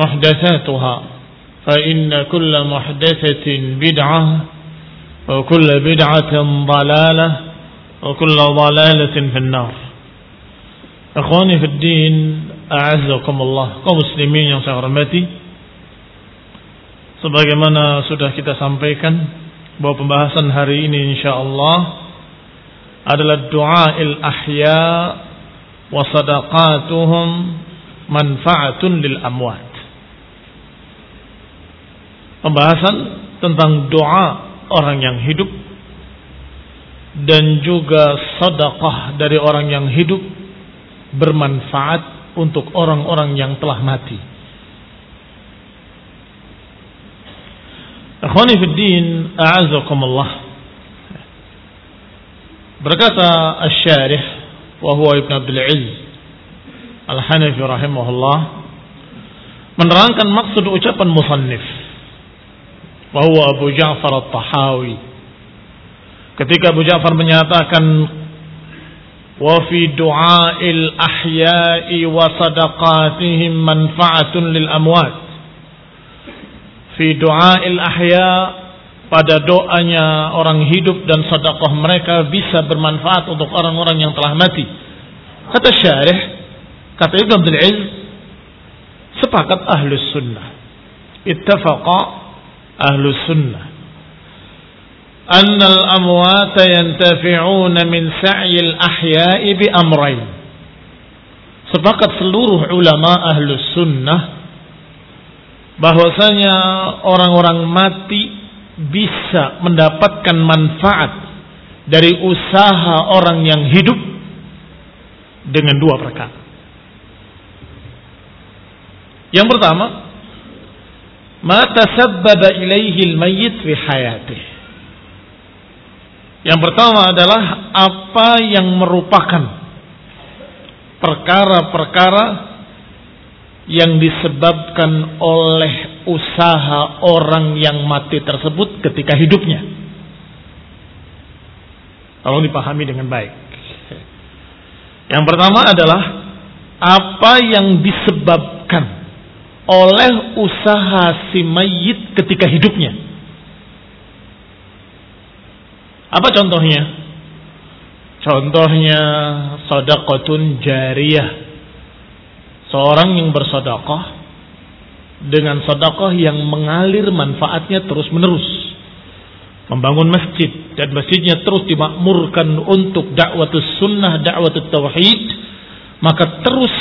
محدثاتها فإن كل محدثة بدعة وكل بدعة ضلالة وكل ضلالة في النار Ikhwani fi din, a'azzakumullah, kaum muslimin yang saya hormati. Sebagaimana sudah kita sampaikan bahwa pembahasan hari ini insyaallah adalah doa il ahya wa sadaqatuhum manfaatun lil amwat. Pembahasan tentang doa orang yang hidup dan juga sedekah dari orang yang hidup bermanfaat untuk orang-orang yang telah mati. Akhwani fi din, a'azakumullah. Berkata Asy-Syarih wa huwa Ibn Abdul Aziz Al-Hanafi rahimahullah menerangkan maksud ucapan musannif wa huwa Abu Ja'far At-Tahawi ketika Abu Ja'far menyatakan وفي دعاء الأحياء وصدقاتهم منفعة للأموات في دعاء الأحياء pada doanya orang hidup dan sedekah mereka bisa bermanfaat untuk orang-orang yang telah mati. Kata syarih, kata Ibn Abdul Aziz, sepakat ahlus sunnah. Ittafaqa ahlu sunnah annal amwata yantafi'una min sa'yil ahya'i bi sepakat seluruh ulama ahlu sunnah bahwasanya orang-orang mati bisa mendapatkan manfaat dari usaha orang yang hidup dengan dua perkara. Yang pertama, ma tasabbaba ilaihi al-mayyit fi hayatihi yang pertama adalah apa yang merupakan perkara-perkara yang disebabkan oleh usaha orang yang mati tersebut ketika hidupnya. Tolong dipahami dengan baik. Yang pertama adalah apa yang disebabkan oleh usaha si mayit ketika hidupnya. Apa contohnya? Contohnya sadaqatun jariyah. Seorang yang bersedekah dengan sedekah yang mengalir manfaatnya terus-menerus. Membangun masjid dan masjidnya terus dimakmurkan untuk dakwah sunnah, dakwah tauhid, maka terus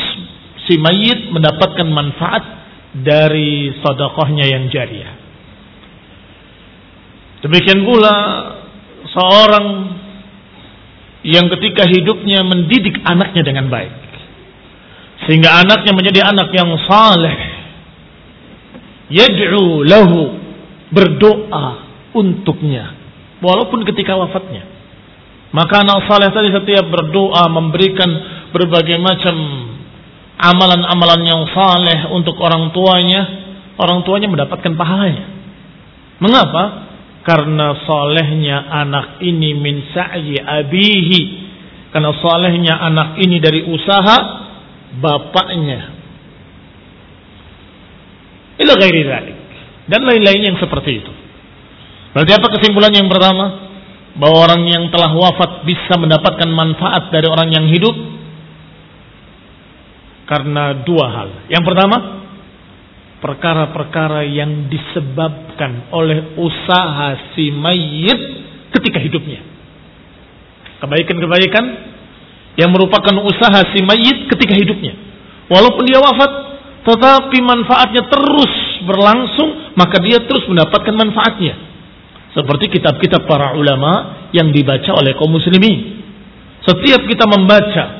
si mayit mendapatkan manfaat dari sedekahnya yang jariah. Demikian pula seorang yang ketika hidupnya mendidik anaknya dengan baik. Sehingga anaknya menjadi anak yang saleh. Yad'u lahu berdoa untuknya walaupun ketika wafatnya. Maka anak saleh tadi setiap berdoa memberikan berbagai macam amalan-amalan yang saleh untuk orang tuanya, orang tuanya mendapatkan pahalanya. Mengapa? Karena solehnya anak ini min sa'yi abihi. Karena solehnya anak ini dari usaha bapaknya. Ila ghairi dhalik. Dan lain-lain yang seperti itu. Berarti apa kesimpulan yang pertama? Bahwa orang yang telah wafat bisa mendapatkan manfaat dari orang yang hidup karena dua hal. Yang pertama, perkara-perkara yang disebabkan oleh usaha si mayit ketika hidupnya. Kebaikan-kebaikan yang merupakan usaha si mayit ketika hidupnya. Walaupun dia wafat, tetapi manfaatnya terus berlangsung, maka dia terus mendapatkan manfaatnya. Seperti kitab-kitab para ulama yang dibaca oleh kaum muslimin. Setiap kita membaca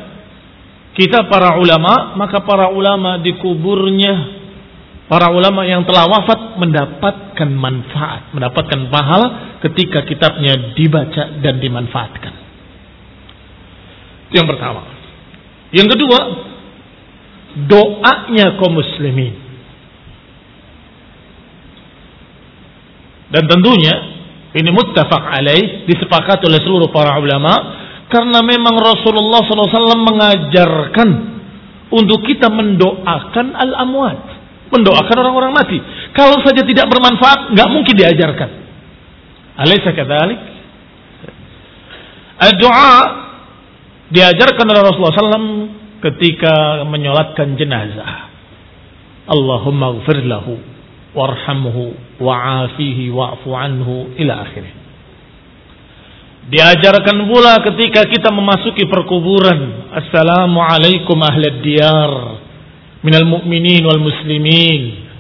kitab para ulama, maka para ulama di kuburnya Para ulama yang telah wafat mendapatkan manfaat, mendapatkan pahala ketika kitabnya dibaca dan dimanfaatkan. Yang pertama. Yang kedua, doanya kaum muslimin. Dan tentunya ini muttafaq alaih disepakati oleh seluruh para ulama karena memang Rasulullah SAW mengajarkan untuk kita mendoakan al-amwat mendoakan orang-orang mati. Kalau saja tidak bermanfaat, nggak mungkin diajarkan. Alaysa kadzalik? Doa diajarkan oleh Rasulullah SAW ketika menyolatkan jenazah. Allahumma gfir lahu warhamhu wa'afihi wa'fu anhu ila akhirnya. Diajarkan pula ketika kita memasuki perkuburan. Assalamualaikum ahli diyar. Minal mu'minin wal muslimin.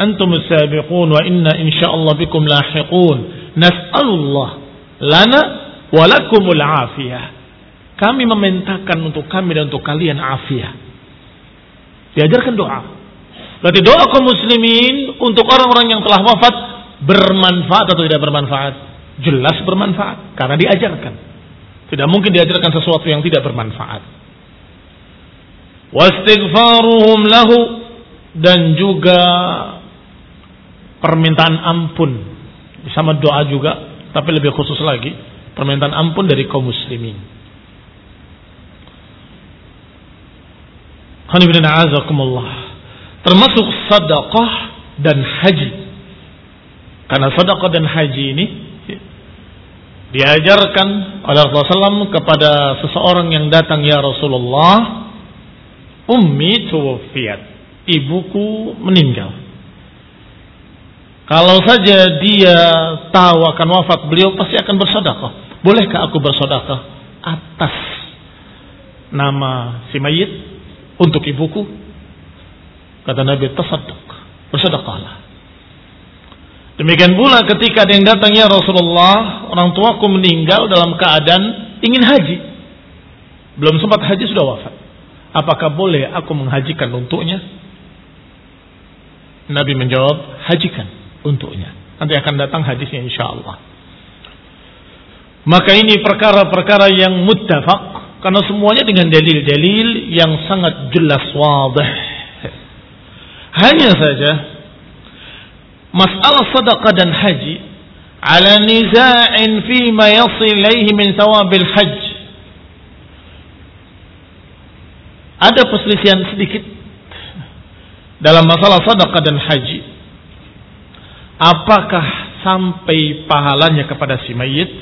Antum sabiqun wa inna insyaallah bikum lahiqun. Nas'alullah lana wa lakumul afiyah. Kami memintakan untuk kami dan untuk kalian afiyah. Diajarkan doa. Berarti doa kaum muslimin untuk orang-orang yang telah wafat bermanfaat atau tidak bermanfaat jelas bermanfaat karena diajarkan. Tidak mungkin diajarkan sesuatu yang tidak bermanfaat. Wastighfaruhum lahu dan juga permintaan ampun. Sama doa juga tapi lebih khusus lagi permintaan ampun dari kaum muslimin. Termasuk sedekah dan haji. Karena sedekah dan haji ini diajarkan oleh Rasulullah SAW kepada seseorang yang datang ya Rasulullah Ummi tuwafiyat. Ibuku meninggal. Kalau saja dia tahu akan wafat beliau pasti akan bersedekah. Bolehkah aku bersedekah atas nama si mayit untuk ibuku? Kata Nabi tasaddaq. Bersedekahlah. Demikian pula ketika ada yang datang ya Rasulullah, orang tuaku meninggal dalam keadaan ingin haji. Belum sempat haji sudah wafat. Apakah boleh aku menghajikan untuknya? Nabi menjawab, hajikan untuknya. Nanti akan datang hadisnya insya Allah. Maka ini perkara-perkara yang muttafaq karena semuanya dengan dalil-dalil yang sangat jelas wadah. Hanya saja masalah sedekah dan haji ala niza'in fi ma yasil ilaihi min thawabil hajj. Ada perselisihan sedikit dalam masalah sedekah dan haji. Apakah sampai pahalanya kepada si mayit?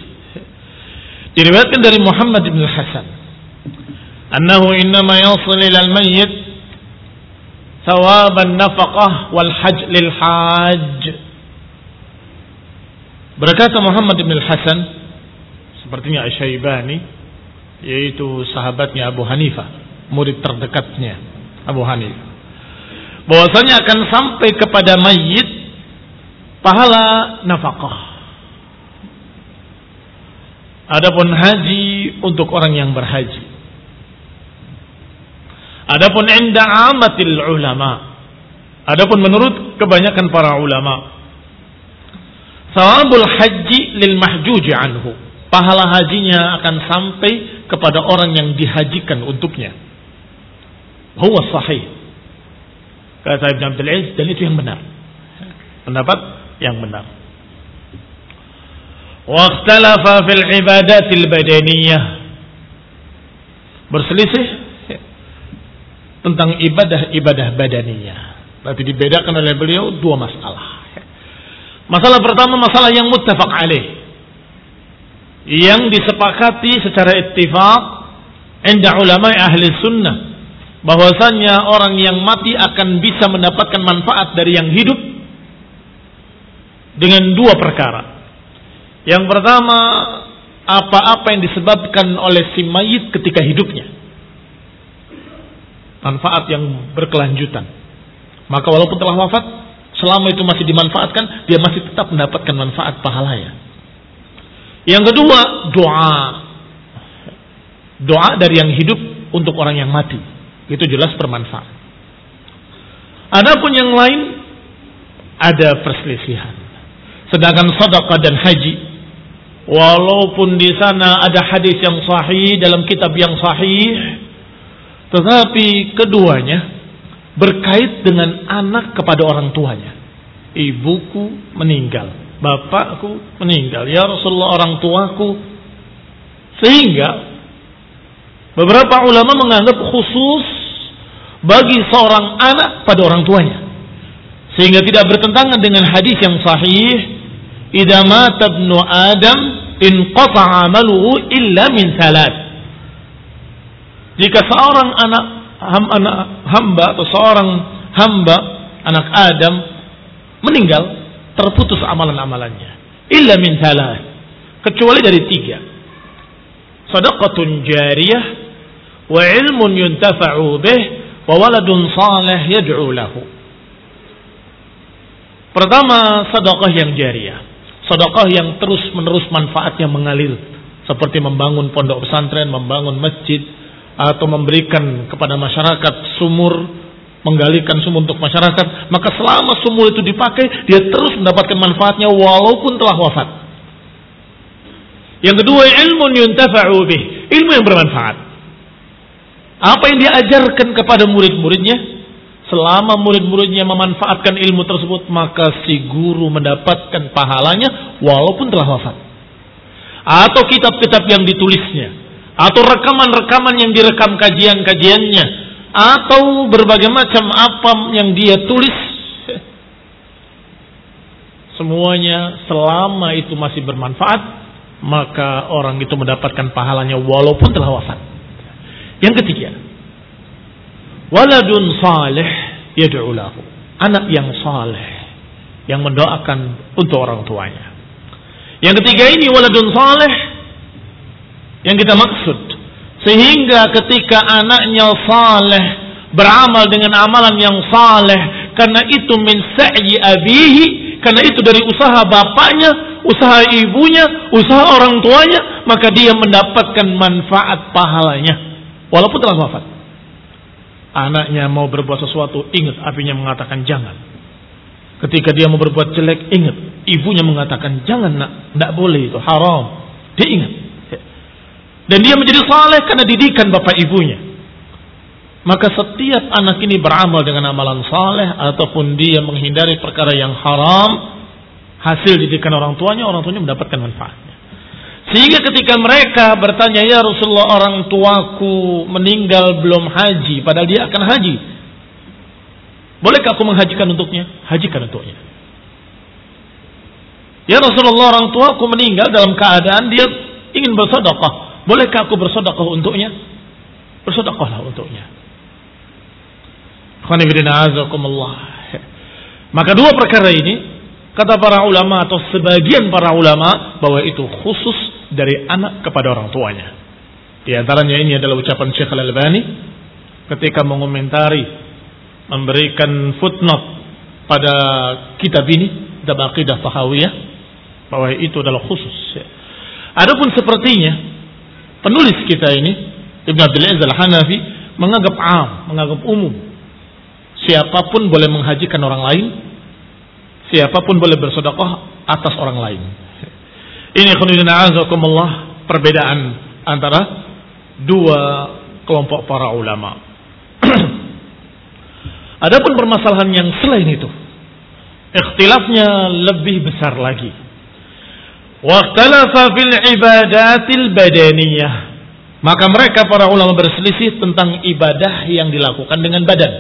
Diriwayatkan dari Muhammad bin Hasan. Annahu innama yasil ila al-mayyit thawab an-nafaqah wal hajj lil hajj berkata Muhammad bin Hasan sepertinya Asy-Syaibani yaitu sahabatnya Abu Hanifah murid terdekatnya Abu Hanifah bahwasanya akan sampai kepada mayit pahala nafkah. Adapun haji untuk orang yang berhaji. Adapun inda amatil ulama. Adapun menurut kebanyakan para ulama. Sawabul haji lil mahjuji anhu. Pahala hajinya akan sampai kepada orang yang dihajikan untuknya. Huwa sahih. Kata Ibn Abdul Aziz dan itu yang benar. Pendapat yang benar. Waqtalafa fil ibadatil badaniyah. Berselisih tentang ibadah-ibadah badaniyah. Berarti dibedakan oleh beliau dua masalah. Masalah pertama masalah yang muttafaq alaih. Yang disepakati secara ittifaq inda ulama ahli sunnah bahwasanya orang yang mati akan bisa mendapatkan manfaat dari yang hidup dengan dua perkara. Yang pertama, apa-apa yang disebabkan oleh si mayit ketika hidupnya. Manfaat yang berkelanjutan. Maka walaupun telah wafat, selama itu masih dimanfaatkan, dia masih tetap mendapatkan manfaat pahalanya. Yang kedua, doa. Doa dari yang hidup untuk orang yang mati itu jelas bermanfaat. Adapun yang lain ada perselisihan. Sedangkan sedekah dan haji walaupun di sana ada hadis yang sahih dalam kitab yang sahih tetapi keduanya berkait dengan anak kepada orang tuanya. Ibuku meninggal, bapakku meninggal, ya Rasulullah orang tuaku sehingga Beberapa ulama menganggap khusus bagi seorang anak pada orang tuanya. Sehingga tidak bertentangan dengan hadis yang sahih, "Idza mata ibnu Adam in qata'a amaluhu illa min salat." Jika seorang anak, ham, anak hamba atau seorang hamba anak Adam meninggal, terputus amalan-amalannya. Illa min salat. Kecuali dari tiga. Sadaqatun jariyah wa ilmun yuntafa'u bih wa waladun salih yad'u lahu. Pertama, sedekah yang jariah. Sedekah yang terus-menerus manfaatnya mengalir seperti membangun pondok pesantren, membangun masjid atau memberikan kepada masyarakat sumur, menggalikan sumur untuk masyarakat, maka selama sumur itu dipakai, dia terus mendapatkan manfaatnya walaupun telah wafat. Yang kedua, ilmu yuntafa'u bih, ilmu yang bermanfaat. Apa yang diajarkan kepada murid-muridnya? Selama murid-muridnya memanfaatkan ilmu tersebut, maka si guru mendapatkan pahalanya walaupun telah wafat. Atau kitab-kitab yang ditulisnya, atau rekaman-rekaman yang direkam kajian-kajiannya, atau berbagai macam apa yang dia tulis. Semuanya selama itu masih bermanfaat, maka orang itu mendapatkan pahalanya walaupun telah wafat. Yang ketiga, waladun salih yad'u lahu. Anak yang saleh yang mendoakan untuk orang tuanya. Yang ketiga ini waladun saleh yang kita maksud sehingga ketika anaknya saleh beramal dengan amalan yang saleh karena itu min sa'i abihi karena itu dari usaha bapaknya, usaha ibunya, usaha orang tuanya, maka dia mendapatkan manfaat pahalanya walaupun telah wafat. Anaknya mau berbuat sesuatu, ingat apinya mengatakan jangan. Ketika dia mau berbuat jelek, ingat ibunya mengatakan jangan nak, tidak boleh itu haram. Dia ingat. Dan dia menjadi saleh karena didikan bapak ibunya. Maka setiap anak ini beramal dengan amalan saleh ataupun dia menghindari perkara yang haram, hasil didikan orang tuanya, orang tuanya mendapatkan manfaatnya. Sehingga ketika mereka bertanya, ya Rasulullah orang tuaku meninggal belum haji, padahal dia akan haji. Bolehkah aku menghajikan untuknya? Hajikan untuknya. Ya Rasulullah orang tua aku meninggal dalam keadaan dia ingin bersedekah. Bolehkah aku bersedekah untuknya? Bersedekahlah untuknya. Maka dua perkara ini kata para ulama atau sebagian para ulama bahwa itu khusus dari anak kepada orang tuanya. Di antaranya ini adalah ucapan Syekh Al-Albani ketika mengomentari memberikan footnote pada kitab ini kitab Aqidah Tahawiyah bahwa itu adalah khusus. Adapun sepertinya penulis kita ini Ibn Abdul Aziz Al-Hanafi menganggap am, menganggap umum. Siapa pun boleh menghajikan orang lain, siapa pun boleh bersedekah atas orang lain. Ini khonidina azakumullah perbedaan antara dua kelompok para ulama. Adapun permasalahan yang selain itu, ikhtilafnya lebih besar lagi. Waktalafa fil ibadatil badaniyah. Maka mereka para ulama berselisih tentang ibadah yang dilakukan dengan badan.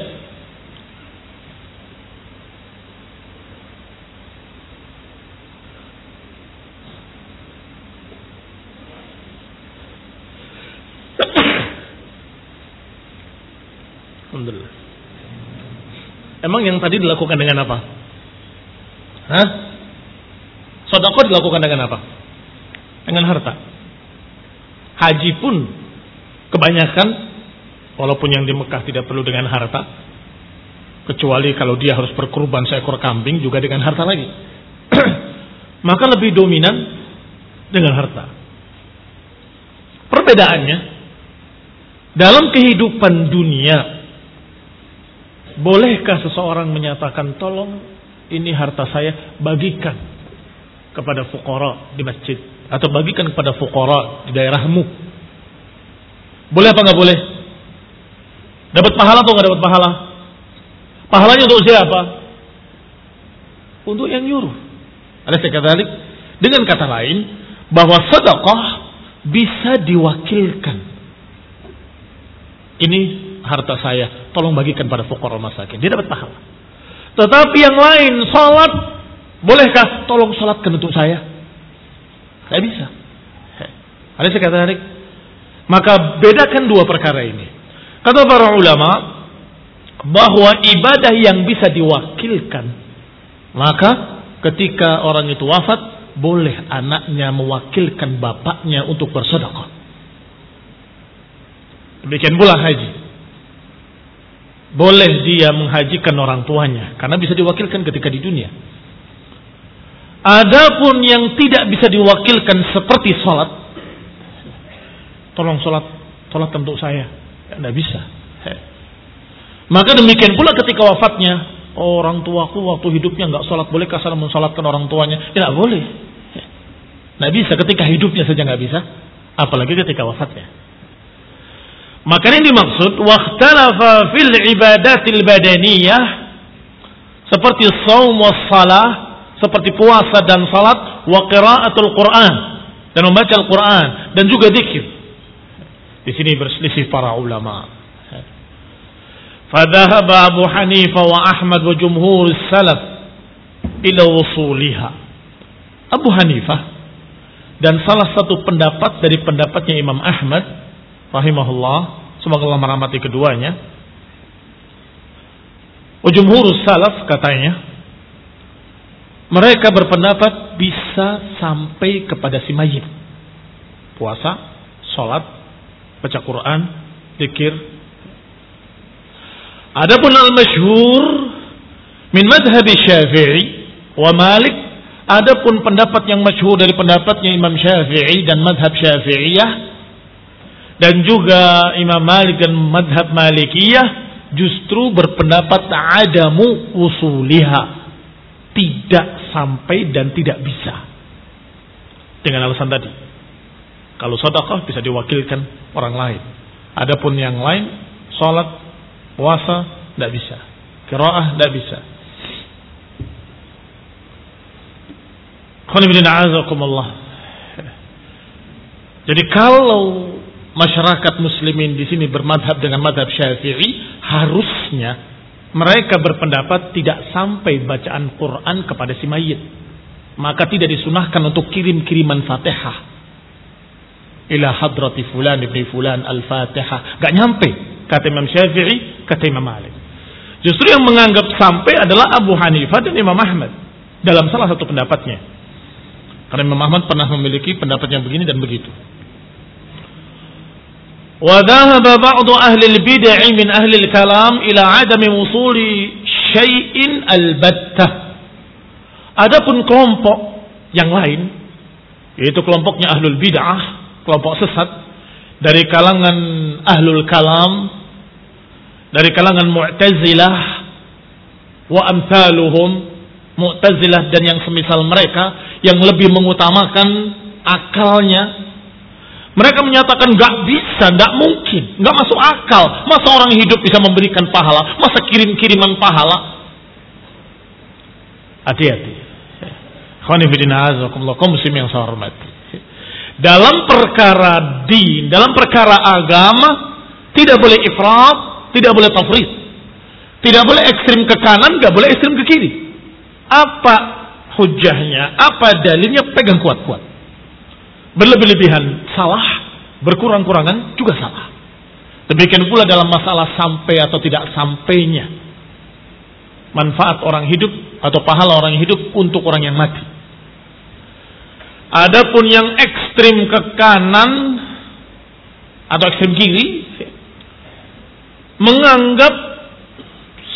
Alhamdulillah. Emang yang tadi dilakukan dengan apa? Hah? Sodako dilakukan dengan apa? Dengan harta. Haji pun kebanyakan, walaupun yang di Mekah tidak perlu dengan harta, kecuali kalau dia harus berkurban seekor kambing juga dengan harta lagi. Maka lebih dominan dengan harta. Perbedaannya dalam kehidupan dunia, bolehkah seseorang menyatakan tolong ini harta saya bagikan kepada fukara di masjid atau bagikan kepada fukara di daerahmu. Boleh apa nggak boleh? Dapat pahala atau nggak dapat pahala? Pahalanya untuk siapa? Untuk yang nyuruh. Ada sekadalik dengan kata lain bahwa sedekah bisa diwakilkan. Ini harta saya, tolong bagikan pada fukara masakin. Dia dapat pahala. Tetapi yang lain, salat Bolehkah tolong sholatkan untuk saya? Tidak bisa. Ada sekata tarik. Maka bedakan dua perkara ini. Kata para ulama bahwa ibadah yang bisa diwakilkan maka ketika orang itu wafat boleh anaknya mewakilkan bapaknya untuk bersedekah. Demikian pula haji. Boleh dia menghajikan orang tuanya karena bisa diwakilkan ketika di dunia. Adapun yang tidak bisa diwakilkan seperti sholat, tolong sholat, sholat untuk saya, tidak bisa. Maka demikian pula ketika wafatnya, orang tuaku waktu hidupnya nggak sholat, boleh kasar mensolatkan orang tuanya? Ya tidak boleh. Tidak bisa ketika hidupnya saja nggak bisa, apalagi ketika wafatnya. Maka ini dimaksud wakhtalafa fil ibadatil badaniyah seperti saum was salah seperti puasa dan salat wa qiraatul Quran dan membaca Al-Quran dan juga zikir. Di sini berselisih para ulama. Fadhahaba Abu Hanifah wa Ahmad wa jumhur salaf ila wusuliha. Abu Hanifah dan salah satu pendapat dari pendapatnya Imam Ahmad rahimahullah, semoga Allah merahmati keduanya. Wa jumhur salaf katanya mereka berpendapat bisa sampai kepada si mayit. Puasa, sholat, baca Quran, zikir. Adapun al-masyhur min madhab Syafi'i wa Malik, adapun pendapat yang masyhur dari pendapatnya Imam Syafi'i dan madhab Syafi'iyah dan juga Imam Malik dan madhab Malikiyah justru berpendapat adamu usuliha tidak sampai dan tidak bisa. Dengan alasan tadi. Kalau sedekah bisa diwakilkan orang lain. Adapun yang lain, sholat, puasa, tidak bisa. Kiraah, tidak bisa. Jadi kalau masyarakat muslimin di sini bermadhab dengan madhab syafi'i, harusnya mereka berpendapat tidak sampai bacaan Quran kepada si mayit. maka tidak disunahkan untuk kirim-kiriman Fatihah ila hadrati fulan ibni fulan al-Fatihah. Gak nyampe kata Imam Syafi'i, kata Imam Malik. Justru yang menganggap sampai adalah Abu Hanifah dan Imam Ahmad dalam salah satu pendapatnya. Karena Imam Ahmad pernah memiliki pendapat yang begini dan begitu. وذهب بعض أهل البدع من أهل الكلام إلى عدم وصول شيء البتة Adapun kelompok yang lain yaitu kelompoknya ahlul bid'ah, kelompok sesat dari kalangan ahlul kalam, dari kalangan mu'tazilah wa amsaluhum, mu'tazilah dan yang semisal mereka yang lebih mengutamakan akalnya mereka menyatakan nggak bisa, nggak mungkin, nggak masuk akal. Masa orang hidup bisa memberikan pahala? Masa kirim-kiriman pahala? Hati-hati. muslim yang saya hormati. Dalam perkara din, dalam perkara agama, tidak boleh ifrat, tidak boleh tafrid. Tidak boleh ekstrim ke kanan, nggak boleh ekstrim ke kiri. Apa hujahnya, apa dalilnya, pegang kuat-kuat. Berlebih-lebihan salah, berkurang-kurangan juga salah. Demikian pula dalam masalah sampai atau tidak sampainya. Manfaat orang hidup atau pahala orang hidup untuk orang yang mati. Adapun yang ekstrim ke kanan atau ekstrim kiri menganggap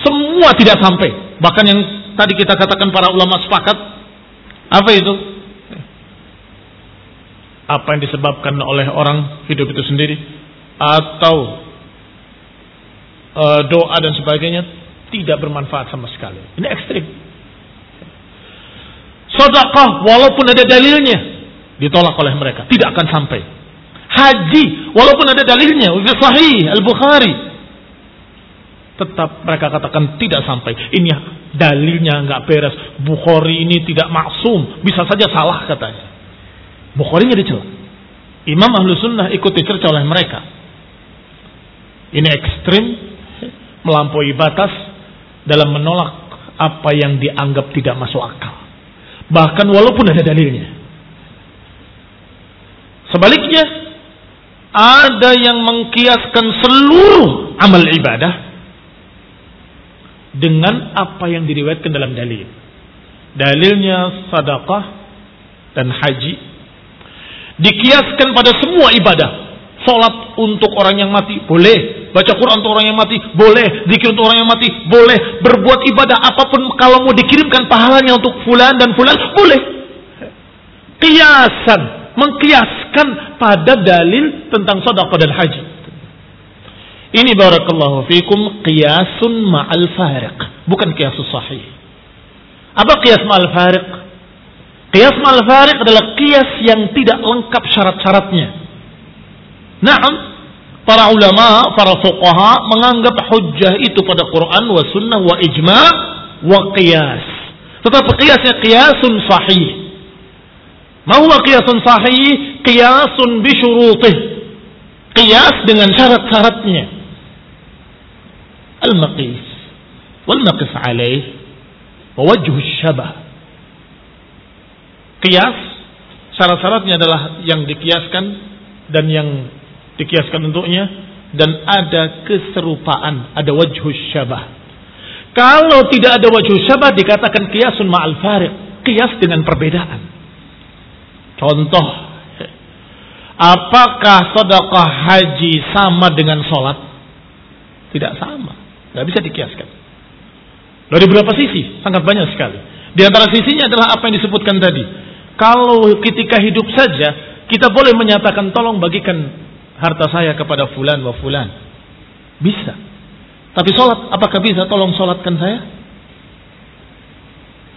semua tidak sampai. Bahkan yang tadi kita katakan para ulama sepakat apa itu? Apa yang disebabkan oleh orang hidup itu sendiri atau e, doa dan sebagainya tidak bermanfaat sama sekali. Ini ekstrim. Sedekah walaupun ada dalilnya ditolak oleh mereka, tidak akan sampai. Haji walaupun ada dalilnya, sahih Al-Bukhari tetap mereka katakan tidak sampai. Ini dalilnya nggak beres. Bukhari ini tidak maksum, bisa saja salah katanya. Bukhari nya dicela. Imam ahlu sunnah ikut dicerca oleh mereka. Ini ekstrim, melampaui batas dalam menolak apa yang dianggap tidak masuk akal. Bahkan walaupun ada dalilnya. Sebaliknya, ada yang mengkiaskan seluruh amal ibadah dengan apa yang diriwayatkan dalam dalil. Dalilnya sadaqah dan haji Dikiaskan pada semua ibadah. Salat untuk orang yang mati boleh, baca Quran untuk orang yang mati boleh, zikir untuk orang yang mati boleh, berbuat ibadah apa pun kalau mau dikirimkan pahalanya untuk fulan dan fulan boleh. Kiasan, mengkiaskan pada dalil tentang sedekah dan haji. Ini barakallahu fikum qiyasun ma'al fariq, bukan qiyasus sahih. Apa qiyas ma'al fariq? Qiyas mal farik adalah qiyas yang tidak lengkap syarat-syaratnya. Naam, para ulama, para fuqaha menganggap hujjah itu pada Quran wa sunnah wa ijma' wa qiyas. Tetapi qiyasnya qiyasun sahih. Ma huwa qiyasun sahih? Qiyasun bi syurutih. Qiyas dengan syarat-syaratnya. Al-maqis wal maqis alaih wa wajhu syabah Kias syarat-syaratnya adalah yang dikiaskan dan yang dikiaskan untuknya dan ada keserupaan, ada wajhus syabah. Kalau tidak ada wajhus syabah dikatakan kiasun ma'al farid, kias dengan perbedaan. Contoh, apakah sedekah haji sama dengan sholat? Tidak sama, nggak bisa dikiaskan. Dari berapa sisi? Sangat banyak sekali. Di antara sisinya adalah apa yang disebutkan tadi kalau ketika hidup saja kita boleh menyatakan tolong bagikan harta saya kepada fulan wa fulan. Bisa. Tapi sholat, apakah bisa tolong sholatkan saya?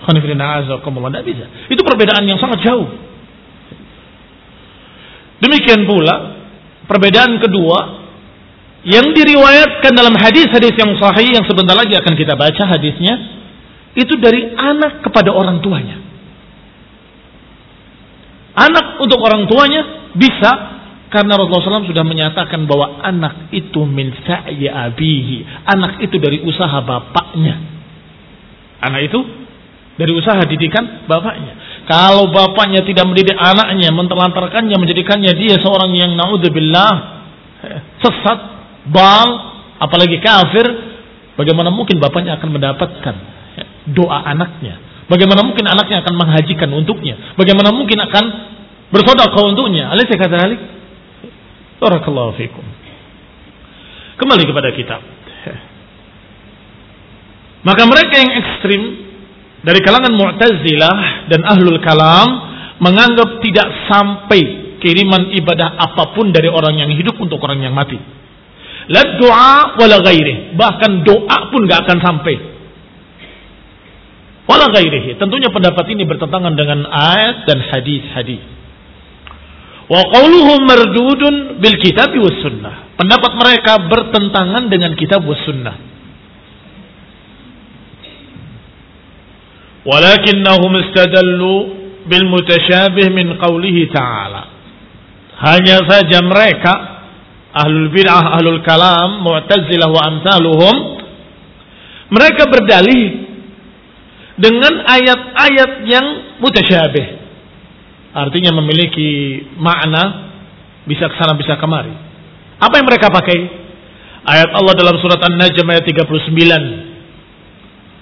Tidak bisa. Itu perbedaan yang sangat jauh. Demikian pula perbedaan kedua yang diriwayatkan dalam hadis-hadis yang sahih yang sebentar lagi akan kita baca hadisnya itu dari anak kepada orang tuanya. Anak untuk orang tuanya bisa karena Rasulullah SAW sudah menyatakan bahwa anak itu min sa'yi abihi. Anak itu dari usaha bapaknya. Anak itu dari usaha didikan bapaknya. Kalau bapaknya tidak mendidik anaknya, mentelantarkannya, menjadikannya dia seorang yang naudzubillah sesat, bal, apalagi kafir, bagaimana mungkin bapaknya akan mendapatkan doa anaknya? Bagaimana mungkin anaknya akan menghajikan untuknya? Bagaimana mungkin akan bersedekah untuknya? Alaysa kadzalik? Barakallahu fikum. Kembali kepada kitab. Maka mereka yang ekstrim dari kalangan Mu'tazilah dan Ahlul Kalam menganggap tidak sampai kiriman ibadah apa pun dari orang yang hidup untuk orang yang mati. La doa wala ghairi. Bahkan doa pun gak akan sampai. Wala ghairihi. Tentunya pendapat ini bertentangan dengan ayat dan hadis-hadis. Wa qawluhum mardudun bil kitab was sunnah. Pendapat mereka bertentangan dengan kitab was sunnah. walakinnahum istadallu bil mutashabih min qawlihi ta'ala hanya saja mereka ahlul bid'ah ahlul kalam mu'tazilah wa amsaluhum mereka berdalih dengan ayat-ayat yang mutasyabih. Artinya memiliki makna bisa ke sana bisa kemari. Apa yang mereka pakai? Ayat Allah dalam surat An-Najm ayat 39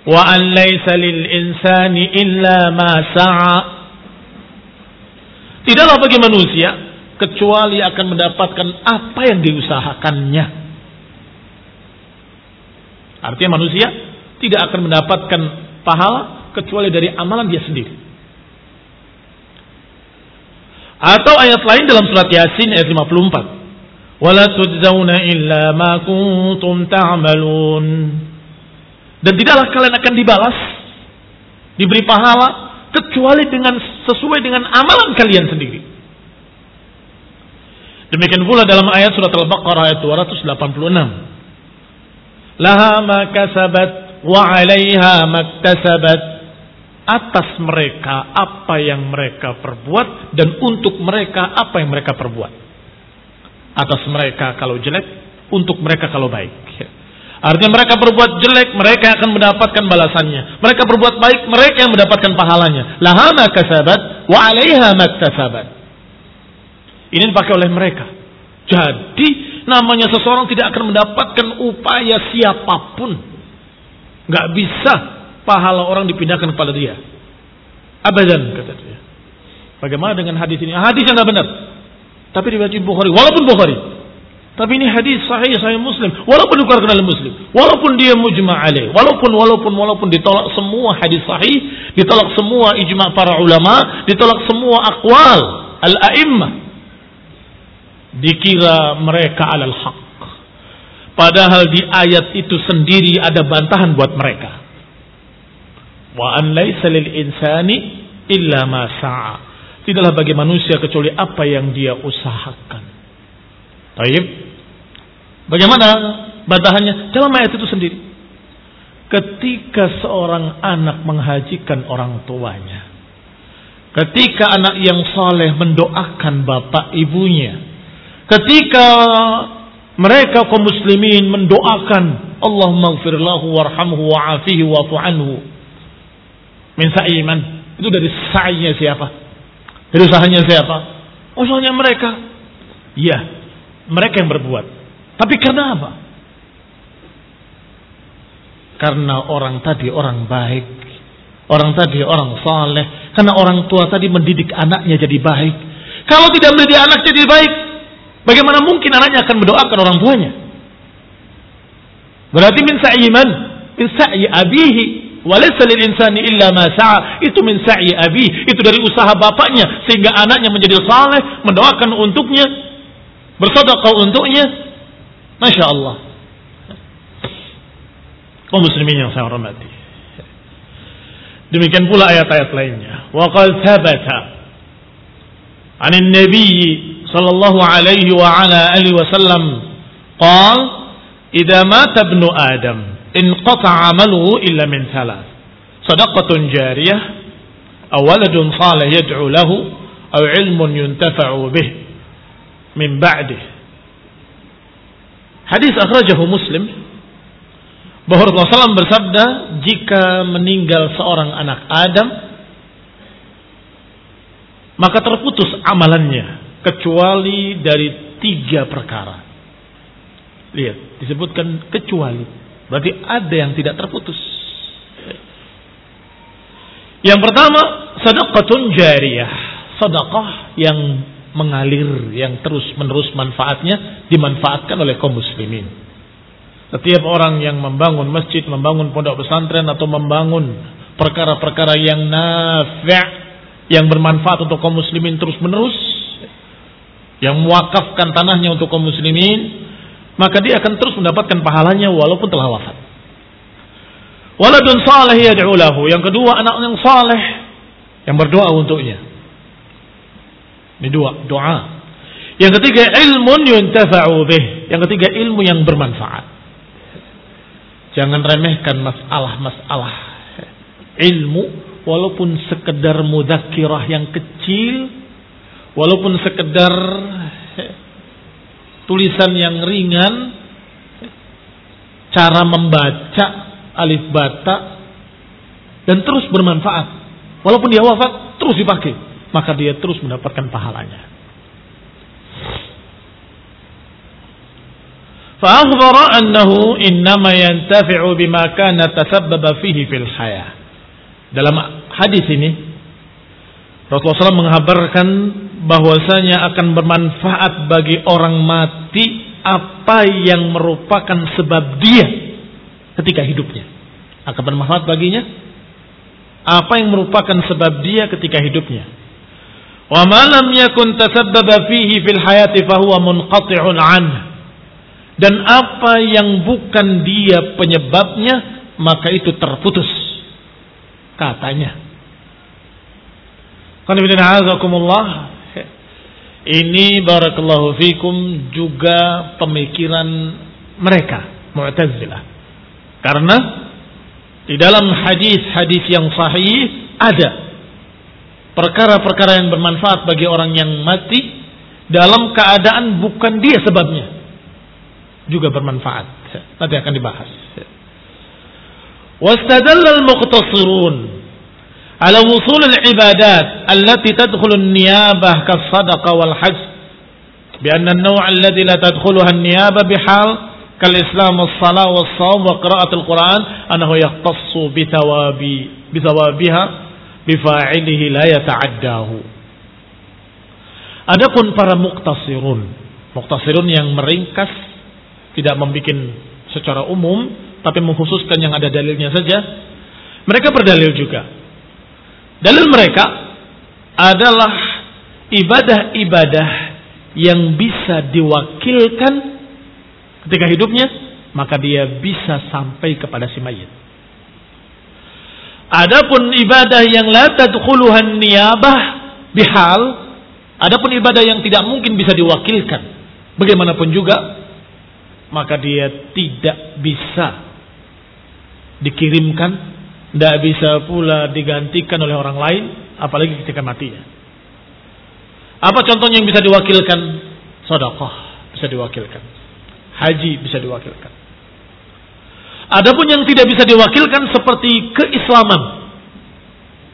wa an laysa lil insani illa ma sa'a. Tidaklah bagi manusia kecuali akan mendapatkan apa yang diusahakannya. Artinya manusia tidak akan mendapatkan pahala kecuali dari amalan dia sendiri atau ayat lain dalam surat Yasin ayat 54 wala tujzauna illa ma kuntum ta'malun dan tidaklah kalian akan dibalas, diberi pahala, kecuali dengan sesuai dengan amalan kalian sendiri. Demikian pula dalam ayat surat Al-Baqarah ayat 286. Laha ma kasabat wa 'alaiha maktasabat. Atas mereka apa yang mereka perbuat dan untuk mereka apa yang mereka perbuat. Atas mereka kalau jelek, untuk mereka kalau baik. Artinya mereka berbuat jelek, mereka akan mendapatkan balasannya. Mereka berbuat baik, mereka yang mendapatkan pahalanya. Lahana kasabat wa 'alaiha maktasabat. Ini dipakai oleh mereka. Jadi namanya seseorang tidak akan mendapatkan upaya siapa pun. Gak bisa pahala orang dipindahkan kepada dia. Abadan kata dia. Bagaimana dengan hadis ini? Hadis yang tidak benar. Tapi riwayat Bukhari, walaupun Bukhari, tapi ini hadis sahih sahih Muslim, walaupun dikeluarkan oleh Muslim, walaupun dia mujma' alaih, walaupun walaupun walaupun ditolak semua hadis sahih, ditolak semua ijma' para ulama, ditolak semua akwal al-a'immah. Dikira mereka alal haq. Padahal di ayat itu sendiri ada bantahan buat mereka. Wa an laisa lil insani illa ma sa'a. Tidaklah bagi manusia kecuali apa yang dia usahakan. Baik. Bagaimana bantahannya? Dalam ayat itu sendiri. Ketika seorang anak menghajikan orang tuanya. Ketika anak yang saleh mendoakan bapak ibunya. Ketika mereka kaum muslimin mendoakan Allahumma gfirlahu warhamhu wa'afihi wa'fu anhu. Min sa'iman. Itu dari sa'inya siapa? Dari usahanya siapa? Usahanya mereka. Ya, mereka yang berbuat. Tapi karena apa? Karena orang tadi orang baik. Orang tadi orang saleh. Karena orang tua tadi mendidik anaknya jadi baik. Kalau tidak mendidik anak jadi baik, Bagaimana mungkin anaknya akan mendoakan orang tuanya? Berarti min sa'yi man? Min sa'i abihi. Walaysa lil insani illa ma sa'a. Itu min sa'i abihi. Itu dari usaha bapaknya. Sehingga anaknya menjadi saleh. Mendoakan untuknya. Bersadaqah untuknya. Masya Allah. Kaum muslimin yang saya hormati. Demikian pula ayat-ayat lainnya. Wa qad thabata 'an an-nabiyyi sallallahu alaihi wa ala alihi wasallam qala idza mata ibnu adam inqata amaluhu illa min thalath. Sadaqatun jariyah aw waladun salih yad'u lahu aw ilmun yuntafa'u bih min ba'dih hadis akhrajahu muslim bahwa Rasulullah bersabda jika meninggal seorang anak Adam maka terputus amalannya kecuali dari tiga perkara. Lihat, disebutkan kecuali. Berarti ada yang tidak terputus. Yang pertama, sedekatun jariyah. Sedekah yang mengalir, yang terus-menerus manfaatnya dimanfaatkan oleh kaum muslimin. Setiap orang yang membangun masjid, membangun pondok pesantren atau membangun perkara-perkara yang nafi' yang bermanfaat untuk kaum muslimin terus-menerus, yang mewakafkan tanahnya untuk kaum muslimin, maka dia akan terus mendapatkan pahalanya walaupun telah wafat. Waladun saleh yad'u lahu. Yang kedua anak yang saleh yang berdoa untuknya. Ini dua, doa. Yang ketiga ilmun yuntafa'u bih. Yang ketiga ilmu yang bermanfaat. Jangan remehkan masalah-masalah ilmu walaupun sekedar mudakirah yang kecil, walaupun sekedar tulisan yang ringan, cara membaca alif bata dan terus bermanfaat. Walaupun dia wafat terus dipakai, maka dia terus mendapatkan pahalanya. فأخبر أنه إنما ينتفع بما كان تسبب فيه في الحياة. Dalam hadis ini Rasulullah SAW menghabarkan bahwasanya akan bermanfaat bagi orang mati apa yang merupakan sebab dia ketika hidupnya. Akan bermanfaat baginya apa yang merupakan sebab dia ketika hidupnya. Wa ma lam yakun tasabbaba fihi fil hayati fahuwa munqati'un an. Dan apa yang bukan dia penyebabnya maka itu terputus katanya. Ini barakallahu fikum juga pemikiran mereka Mu'tazilah. Karena di dalam hadis-hadis yang sahih ada perkara-perkara yang bermanfaat bagi orang yang mati dalam keadaan bukan dia sebabnya juga bermanfaat. Nanti akan dibahas ala wusul al-ibadat allati tadkhulu an-niyabah kas-sadaqah wal hajj bi anna an-naw' alladhi la tadkhuluha an-niyabah bihal kal-islam was-salah was-sawm wa qira'at al-Qur'an annahu yahtassu bi thawabi bi thawabiha bi fa'ilihi la yata'addahu. Adapun para muktasirun muktasirun yang meringkas tidak membuat secara umum tapi mengkhususkan yang ada dalilnya saja mereka berdalil juga. Dalil mereka adalah ibadah-ibadah yang bisa diwakilkan ketika hidupnya, maka dia bisa sampai kepada si mayit. Adapun ibadah yang la tadkhuluhan niyabah bihal, adapun ibadah yang tidak mungkin bisa diwakilkan, bagaimanapun juga, maka dia tidak bisa dikirimkan tidak bisa pula digantikan oleh orang lain, apalagi ketika matinya. Apa contohnya yang bisa diwakilkan? Sodakoh bisa diwakilkan. Haji bisa diwakilkan. Adapun yang tidak bisa diwakilkan seperti keislaman.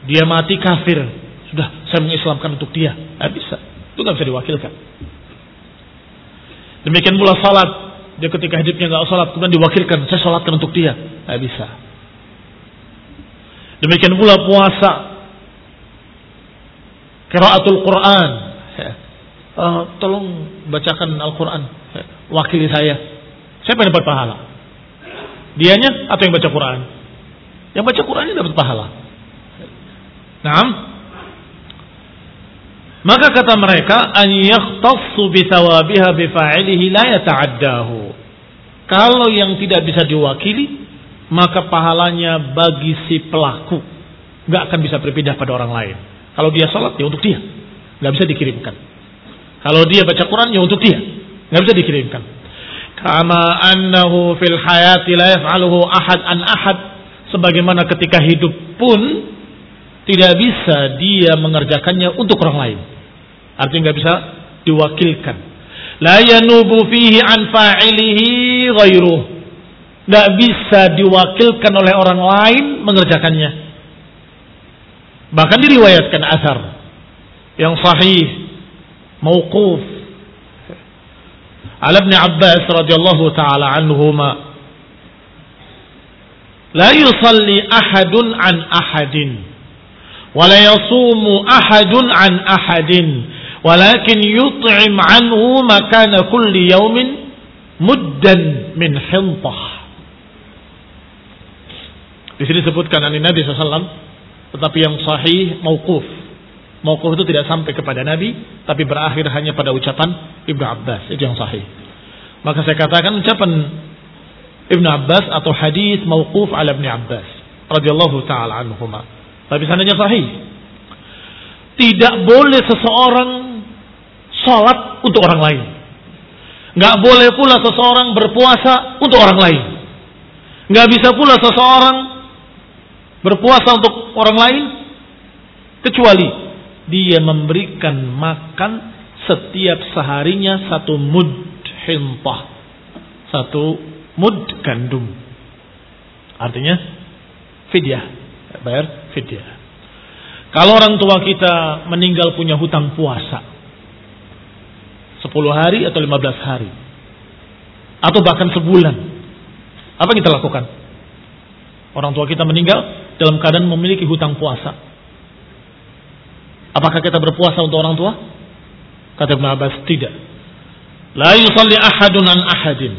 Dia mati kafir. Sudah, saya mengislamkan untuk dia. Tidak bisa. Itu nggak bisa diwakilkan. Demikian pula salat. Dia ketika hidupnya nggak salat, kemudian diwakilkan. Saya salatkan untuk dia. Tidak bisa. Demikian pula puasa. Kiraatul Quran. Uh, tolong bacakan Al-Quran. Wakili saya. Siapa yang dapat pahala? Dianya atau yang baca Quran? Yang baca Quran dapat pahala. Nah, maka kata mereka an yakhtassu bi thawabiha bi la yata'addahu. Kalau yang tidak bisa diwakili maka pahalanya bagi si pelaku nggak akan bisa berpindah pada orang lain. Kalau dia sholat ya untuk dia, nggak bisa dikirimkan. Kalau dia baca Quran ya untuk dia, nggak bisa dikirimkan. Kama annahu fil hayati la yaf'aluhu ahad an ahad. Sebagaimana ketika hidup pun tidak bisa dia mengerjakannya untuk orang lain. Artinya nggak bisa diwakilkan. La yanubu fihi an fa'ilihi ghairuh nggak bisa diwakilkan oleh orang lain mengerjakannya. Bahkan diriwayatkan asar yang sahih mauquf. Ala Ibn Abbas radhiyallahu taala anhuma. La yusalli ahadun an ahadin. Wa la yasumu ahadun an ahadin. Walakin yut'im anhu makana kulli yawmin muddan min di sini disebutkan dari Nabi SAW tetapi yang sahih mauquf Mauquf itu tidak sampai kepada Nabi, tapi berakhir hanya pada ucapan Ibnu Abbas. Itu yang sahih. Maka saya katakan ucapan Ibnu Abbas atau hadis mauquf ala Ibnu Abbas radhiyallahu taala anhuma. Tapi sanadnya sahih. Tidak boleh seseorang sholat untuk orang lain. Nggak boleh pula seseorang berpuasa untuk orang lain. Nggak bisa pula seseorang berpuasa untuk orang lain kecuali dia memberikan makan setiap seharinya satu mud hintah. Satu mud gandum. Artinya fidyah. Bayar fidyah. Kalau orang tua kita meninggal punya hutang puasa. 10 hari atau 15 hari. Atau bahkan sebulan. Apa yang kita lakukan? Orang tua kita meninggal dalam keadaan memiliki hutang puasa Apakah kita berpuasa untuk orang tua? Kata Ibn Abbas, tidak. La yusalli ahadun an ahadin.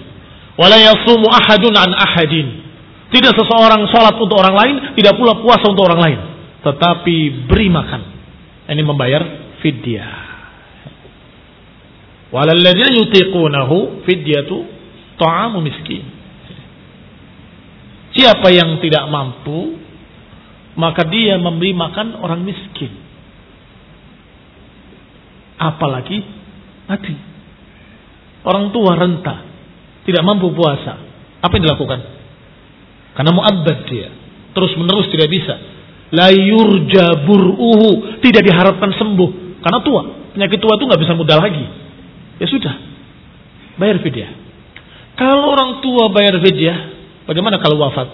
Wa la yasumu ahadun an ahadin. Tidak seseorang sholat untuk orang lain, tidak pula puasa untuk orang lain. Tetapi beri makan. Ini membayar fidyah. Walalladzina yutiqunahu fidyatu ta'amu miskin. Siapa yang tidak mampu, maka dia memberi makan orang miskin apalagi mati. Orang tua renta, tidak mampu puasa. Apa yang dilakukan? Karena muabbad dia. Terus menerus tidak bisa. La yurja bur'uhu. Tidak diharapkan sembuh. Karena tua. Penyakit tua itu nggak bisa mudah lagi. Ya sudah. Bayar fidyah. Kalau orang tua bayar fidyah, bagaimana kalau wafat?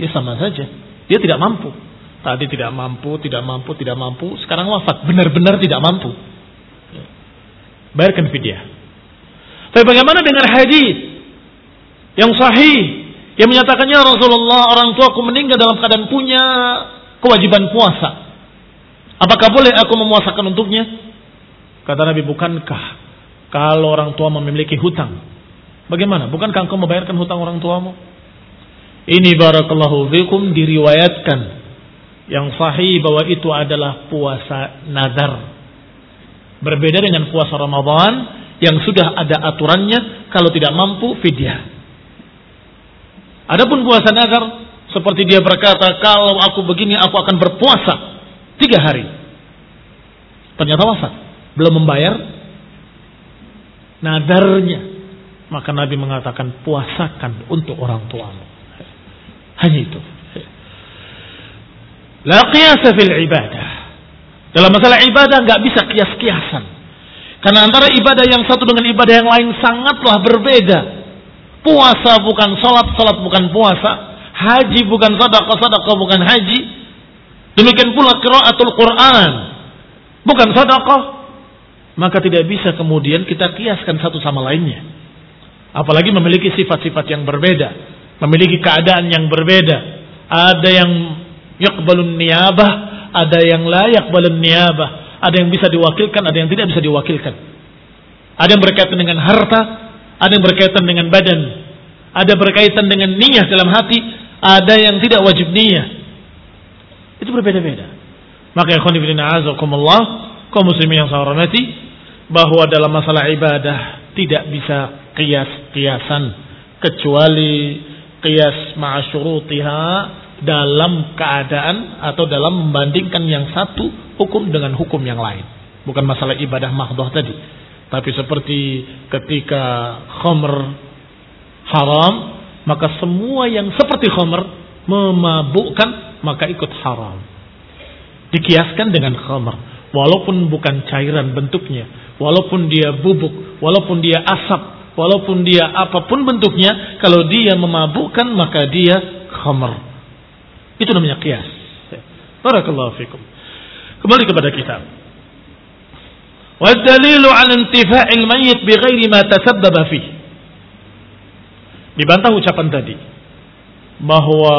Ya sama saja. Dia tidak mampu. Tadi tidak mampu, tidak mampu, tidak mampu. Sekarang wafat. Benar-benar tidak mampu bayarkan fidyah. Tapi bagaimana dengan hadis yang sahih yang menyatakannya Rasulullah orang tuaku meninggal dalam keadaan punya kewajiban puasa. Apakah boleh aku memuasakan untuknya? Kata Nabi, bukankah kalau orang tua memiliki hutang? Bagaimana? Bukankah engkau membayarkan hutang orang tuamu? Ini barakallahu fikum diriwayatkan yang sahih bahwa itu adalah puasa nazar. Berbeda dengan puasa Ramadan yang sudah ada aturannya kalau tidak mampu fidyah. Adapun puasa nazar seperti dia berkata kalau aku begini aku akan berpuasa tiga hari. Ternyata wafat belum membayar nadarnya. Maka Nabi mengatakan puasakan untuk orang tuamu. Hanya itu. La qiyasa fil ibadah. Dalam masalah ibadah nggak bisa kias-kiasan. Karena antara ibadah yang satu dengan ibadah yang lain sangatlah berbeda. Puasa bukan sholat, sholat bukan puasa. Haji bukan sadaqah, sadaqah bukan haji. Demikian pula qiraatul Quran. Bukan sadaqah. Maka tidak bisa kemudian kita kiaskan satu sama lainnya. Apalagi memiliki sifat-sifat yang berbeda. Memiliki keadaan yang berbeda. Ada yang yaqbalun niyabah ada yang layak balen niabah, ada yang bisa diwakilkan, ada yang tidak bisa diwakilkan. Ada yang berkaitan dengan harta, ada yang berkaitan dengan badan, ada berkaitan dengan niat dalam hati, ada yang tidak wajib niat. Itu berbeda-beda. Maka ya khonifidina azakumullah, kaum muslimin yang saya hormati, bahwa dalam masalah ibadah tidak bisa kias-kiasan kecuali kias ma'asyurutiha dalam keadaan atau dalam membandingkan yang satu hukum dengan hukum yang lain. Bukan masalah ibadah mahdoh tadi. Tapi seperti ketika khomer haram, maka semua yang seperti khomer memabukkan, maka ikut haram. Dikiaskan dengan khomer. Walaupun bukan cairan bentuknya. Walaupun dia bubuk. Walaupun dia asap. Walaupun dia apa pun bentuknya, kalau dia memabukkan maka dia khamr. Itu namanya kias. Barakallahu fikum. Kembali kepada kitab. Wa dalilu 'ala intifa'il mayyit bighairi ma tasabbaba fi. Dibantah ucapan tadi bahwa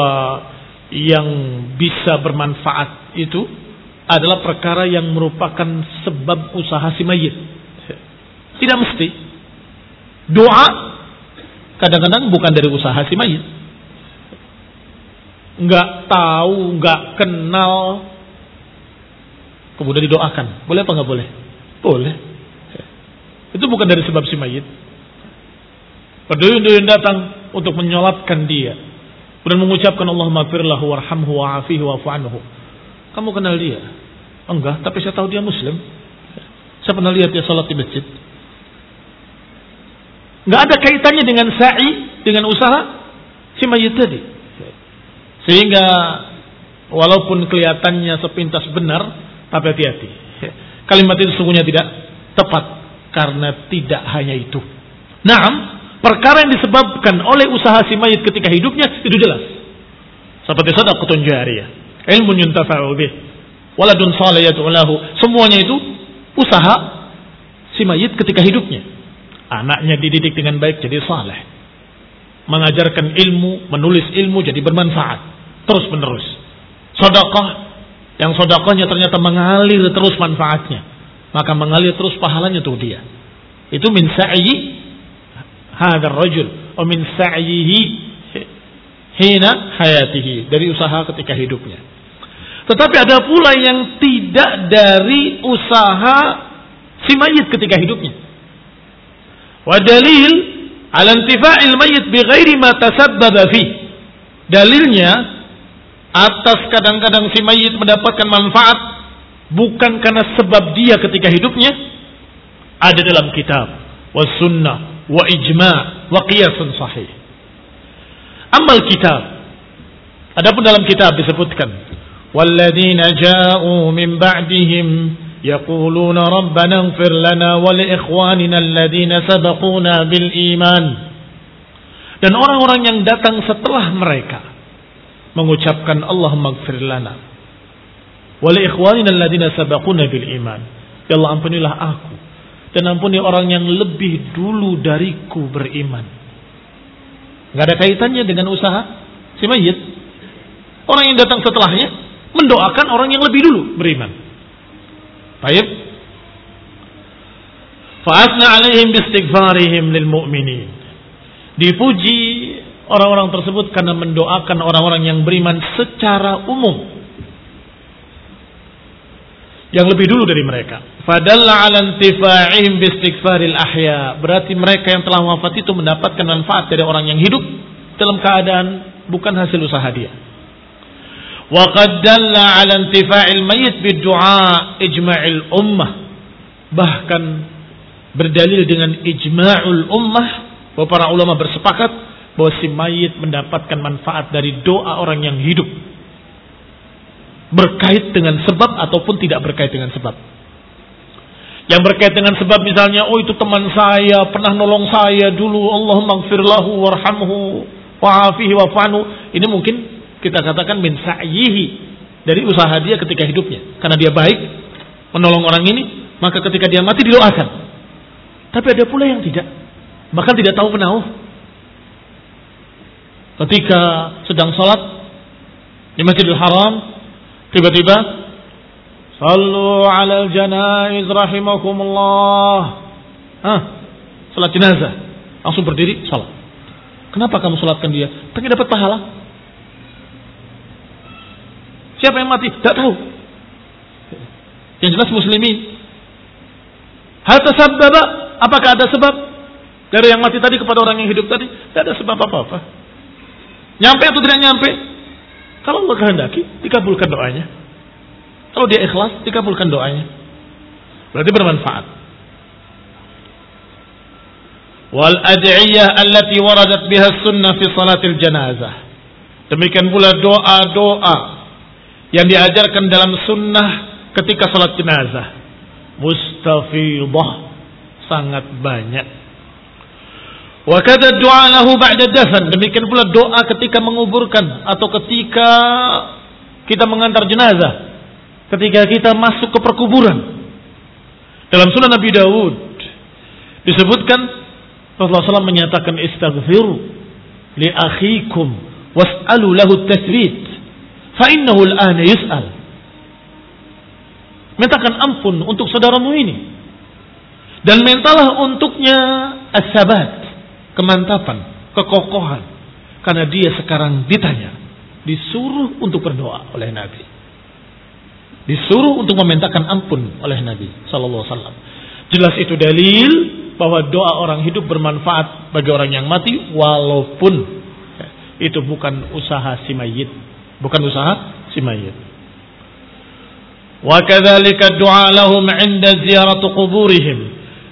yang bisa bermanfaat itu adalah perkara yang merupakan sebab usaha si mayit. Tidak mesti Doa kadang-kadang bukan dari usaha si mayit. Enggak tahu, enggak kenal, kemudian didoakan. Boleh apa enggak boleh? Boleh. Itu bukan dari sebab si mayit. Berduyun-duyun datang untuk menyolatkan dia. Dan mengucapkan Allah mafirlahu warhamhu wa'afihi wa'afu anhu. Kamu kenal dia? Enggak, tapi saya tahu dia muslim. Saya pernah lihat dia sholat di masjid. Enggak ada kaitannya dengan sa'i, dengan usaha si mayit tadi. Sehingga walaupun kelihatannya sepintas benar, tapi hati-hati. Kalimat itu sungguhnya tidak tepat karena tidak hanya itu. Nah, perkara yang disebabkan oleh usaha si mayit ketika hidupnya itu jelas. Seperti sadaqatun jariyah, ilmu yuntafa'u bih, waladun salih. Semuanya itu usaha si mayit ketika hidupnya. Anaknya dididik dengan baik jadi saleh. Mengajarkan ilmu, menulis ilmu jadi bermanfaat. Terus menerus. Sedekah yang sodakohnya ternyata mengalir terus manfaatnya. Maka mengalir terus pahalanya tuh dia. Itu min sa'yi hadar rajul. O min sa'yihi hina hayatihi. Dari usaha ketika hidupnya. Tetapi ada pula yang tidak dari usaha si mayit ketika hidupnya. Wa dalil ala intifa'il mayit bi ghairi ma tasabbaba fi. Dalilnya atas kadang-kadang si mayit mendapatkan manfaat bukan karena sebab dia ketika hidupnya ada dalam kitab wa sunnah wa ijma' wa qiyasun sahih amal kitab adapun dalam kitab disebutkan walladzina ja'u min ba'dihim lana wa li ikhwanina alladhina sabaquna bil iman dan orang-orang yang datang setelah mereka mengucapkan Allah maghfir lana. Wali ikhwanina alladhina sabaquna bil iman. Ya Allah ampunilah aku dan ampuni orang yang lebih dulu dariku beriman. Gak ada kaitannya dengan usaha si mayit. Orang yang datang setelahnya mendoakan orang yang lebih dulu beriman. Baik. Fa'asna alaihim bistighfarihim lil mu'minin. Dipuji orang-orang tersebut karena mendoakan orang-orang yang beriman secara umum yang lebih dulu dari mereka. Fadalla 'ala intifa'ihim bistighfaril ahya. Berarti mereka yang telah wafat itu mendapatkan manfaat dari orang yang hidup dalam keadaan bukan hasil usaha dia. Qad dalla 'ala intifa'il mayyit biddu'a ijma'il ummah. Bahkan berdalil dengan ijma'ul ummah bahwa para ulama bersepakat bahwa si mayit mendapatkan manfaat dari doa orang yang hidup. Berkait dengan sebab ataupun tidak berkait dengan sebab. Yang berkait dengan sebab misalnya, oh itu teman saya, pernah nolong saya dulu, Allahumma gfirlahu warhamhu wa'afihi wa'fanu. Ini mungkin kita katakan min sa'yihi dari usaha dia ketika hidupnya. Karena dia baik, menolong orang ini, maka ketika dia mati didoakan. Tapi ada pula yang tidak. Bahkan tidak tahu menahu ketika sedang sholat di Masjidil Haram tiba-tiba Sallu ala janaiz rahimakumullah ah, Salat jenazah Langsung berdiri salat Kenapa kamu salatkan dia? Pengen dapat pahala Siapa yang mati? Tidak tahu Yang jelas muslimin Hal tersababa Apakah ada sebab Dari yang mati tadi kepada orang yang hidup tadi Tidak ada sebab apa-apa Nyampe atau tidak nyampe? Kalau Allah kehendaki, dikabulkan doanya. Kalau dia ikhlas, dikabulkan doanya. Berarti bermanfaat. Wal ad'iyah allati waradat biha sunnah fi salatil janazah. Demikian pula doa-doa yang diajarkan dalam sunnah ketika salat jenazah. Mustafidah sangat banyak Wa kada doa lahu ba'da dafan. Demikian pula doa ketika menguburkan atau ketika kita mengantar jenazah. Ketika kita masuk ke perkuburan. Dalam sunan Nabi Dawud disebutkan Rasulullah SAW menyatakan istaghfiru li akhikum was'alu lahu tasbit fa innahu al-ana. Mintakan ampun untuk saudaramu ini. Dan mintalah untuknya as-sabat, kemantapan, kekokohan. Karena dia sekarang ditanya, disuruh untuk berdoa oleh Nabi. Disuruh untuk memintakan ampun oleh Nabi sallallahu. Jelas itu dalil bahwa doa orang hidup bermanfaat bagi orang yang mati walaupun itu bukan usaha si mayit, bukan usaha si mayit. Wa kadzalika du'a lahum 'inda ziyarat quburihim.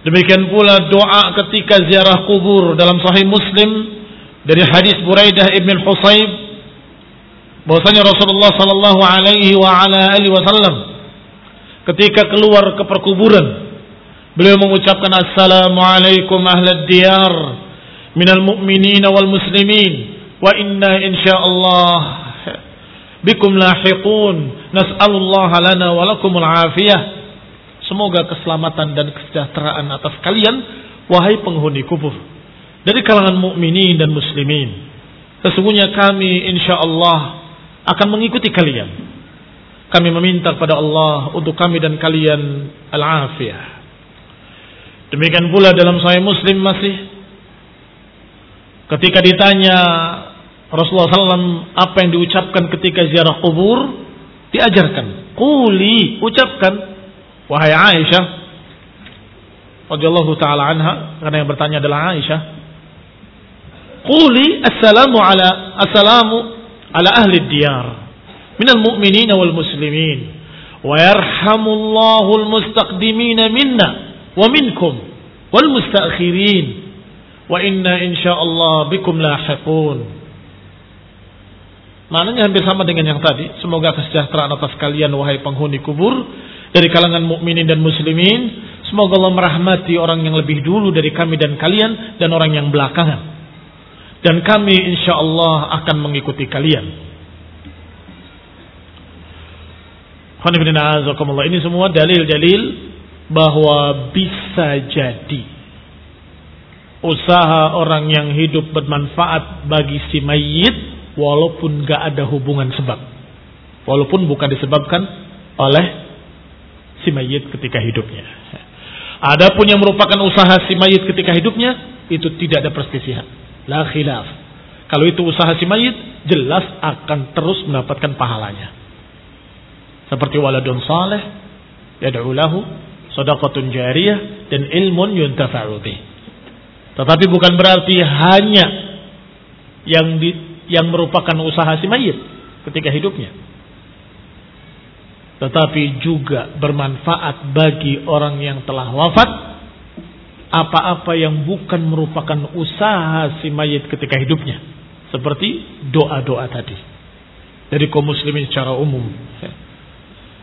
Demikian pula doa ketika ziarah kubur dalam sahih Muslim dari hadis Buraidah ibn Husayb bahwasanya Rasulullah sallallahu alaihi wa ala alihi wasallam ketika keluar ke perkuburan beliau mengucapkan assalamu alaikum ahlad diyar minal mu'minin wal muslimin wa inna insyaallah bikum lahiqun nas'alullah lana wa lakumul afiyah semoga keselamatan dan kesejahteraan atas kalian wahai penghuni kubur dari kalangan mukminin dan muslimin sesungguhnya kami insyaallah akan mengikuti kalian. Kami meminta kepada Allah untuk kami dan kalian al-afiyah. Demikian pula dalam Sahih Muslim masih ketika ditanya Rasulullah SAW apa yang diucapkan ketika ziarah kubur diajarkan. Kuli ucapkan wahai Aisyah radhiyallahu taala anha karena yang bertanya adalah Aisyah. Kuli assalamu ala assalamu ala ahli diyar minal mu'minina wal muslimin wa yarhamullahu al mustaqdimina minna wa minkum wal mustaakhirin wa inna insyaallah bikum lahiqun Maknanya hampir sama dengan yang tadi. Semoga kesejahteraan atas kalian wahai penghuni kubur dari kalangan mukminin dan muslimin. Semoga Allah merahmati orang yang lebih dulu dari kami dan kalian dan orang yang belakangan dan kami insya Allah akan mengikuti kalian. Ini semua dalil-dalil bahwa bisa jadi usaha orang yang hidup bermanfaat bagi si mayit walaupun gak ada hubungan sebab. Walaupun bukan disebabkan oleh si mayit ketika hidupnya. Adapun yang merupakan usaha si mayit ketika hidupnya itu tidak ada perselisihan. La khilaf. Kalau itu usaha si mayit, jelas akan terus mendapatkan pahalanya. Seperti waladun saleh, yad'u lahu, sadaqatun jariyah, dan ilmun yuntafa'u Tetapi bukan berarti hanya yang di, yang merupakan usaha si mayit ketika hidupnya. Tetapi juga bermanfaat bagi orang yang telah wafat apa-apa yang bukan merupakan usaha si mayit ketika hidupnya. Seperti doa-doa tadi. Dari kaum muslimin secara umum.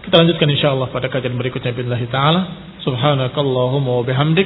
Kita lanjutkan insyaAllah pada kajian berikutnya. Billahi ta'ala. Subhanakallahumma wa bihamdik.